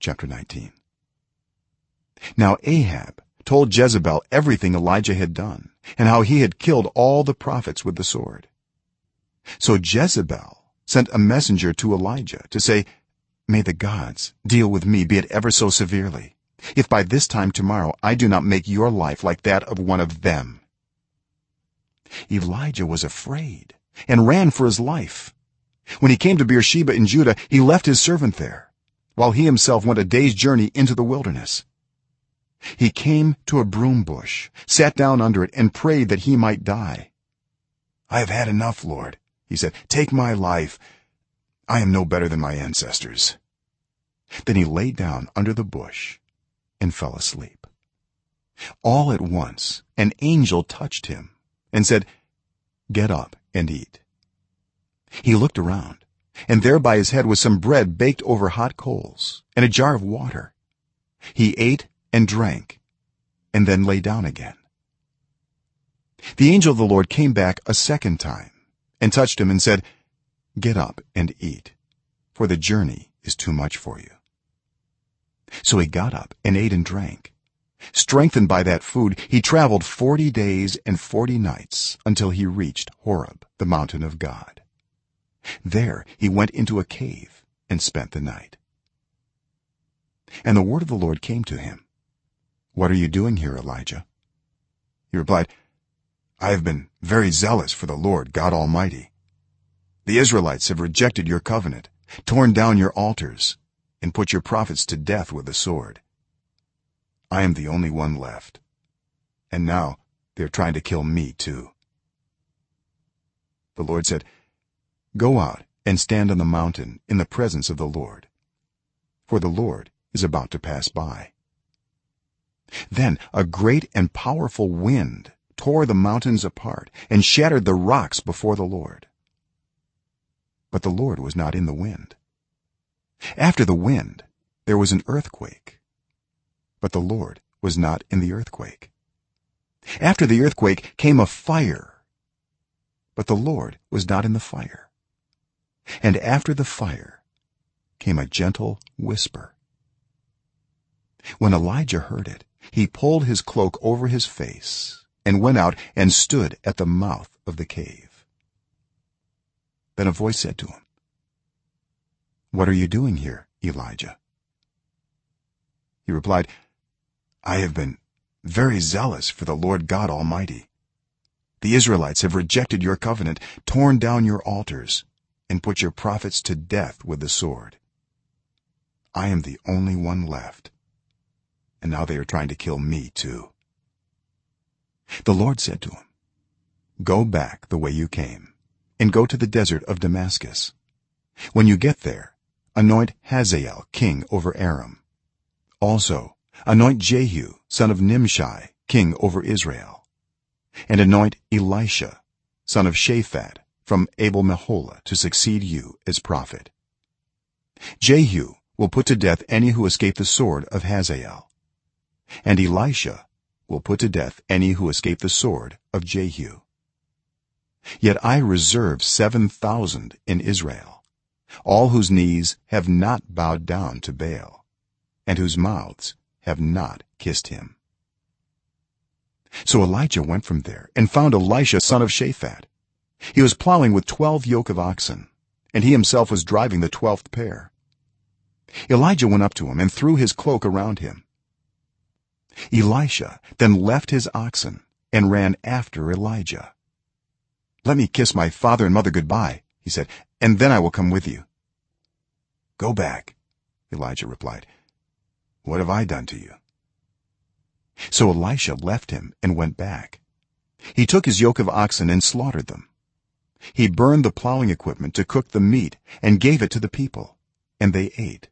chapter 19 now ahab told jezebel everything elijah had done and how he had killed all the prophets with the sword. So jezebel sent a messenger to elijah to say may the gods deal with me be it ever so severely. If by this time tomorrow i do not make your life like that of one of them. Elijah was afraid and ran for his life. When he came to beersheba in judah he left his servant there while he himself went a day's journey into the wilderness. He came to a broom bush sat down under it and prayed that he might die. I have had enough lord he said. Take my life. I am no better than my ancestors. Then he lay down under the bush and fell asleep. All at once an angel touched him and said get up and eat. He looked around and there by his head was some bread baked over hot coals and a jar of water. He ate and drank and then lay down again. The angel of the lord came back a second time and touched him and said get up and eat for the journey is too much for you. So he got up and ate and drank. Strengthened by that food he traveled 40 days and 40 nights until he reached horeb the mountain of god there he went into a cave and spent the night. And the word of the lord came to him. What are you doing here elijah? He replied i have been very zealous for the lord god almighty. The israelites have rejected your covenant torn down your altars and put your prophets to death with the sword. I am the only one left and now they are trying to kill me too. The lord said go out and stand on the mountain in the presence of the lord for the lord is about to pass by. Then a great and powerful wind tore the mountains apart and shattered the rocks before the lord. But the lord was not in the wind. After the wind there was an earthquake but the lord was not in the earthquake. After the earthquake came a fire but the lord was not in the fire and after the fire came a gentle whisper. When elijah heard it he pulled his cloak over his face and went out and stood at the mouth of the cave. Then a voice said to him what are you doing here elijah? He replied i have been very zealous for the lord god almighty. The israelites have rejected your covenant torn down your altars and put your prophets to death with the sword. I am the only one left. And now they are trying to kill me too. The lord said to him go back the way you came and go to the desert of damascus. When you get there anoint hazael king over aram. Also anoint jehu son of nimshi king over israel. And anoint elisha son of shaphat from abel meholah to succeed you as prophet. Jehu will put to death any who escape the sword of hazael. And elisha will put to death any who escape the sword of jehu. Yet i reserve 7000 in israel all whose knees have not bowed down to baal and whose mouths have not kissed him. So elijah went from there and found elisha son of shaphat he was plowing with 12 yoke of oxen and he himself was driving the 12th pair. Elijah went up to him and threw his cloak around him. Elisha then left his oxen and ran after elijah. Let me kiss my father and mother goodbye he said and then i will come with you. Go back elijah replied. What have i done to you? So elisha left him and went back. He took his yoke of oxen and slaughtered them he burned the plowing equipment to cook the meat and gave it to the people and they ate.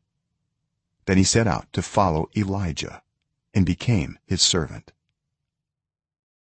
Then he set out to follow elijah and became his servant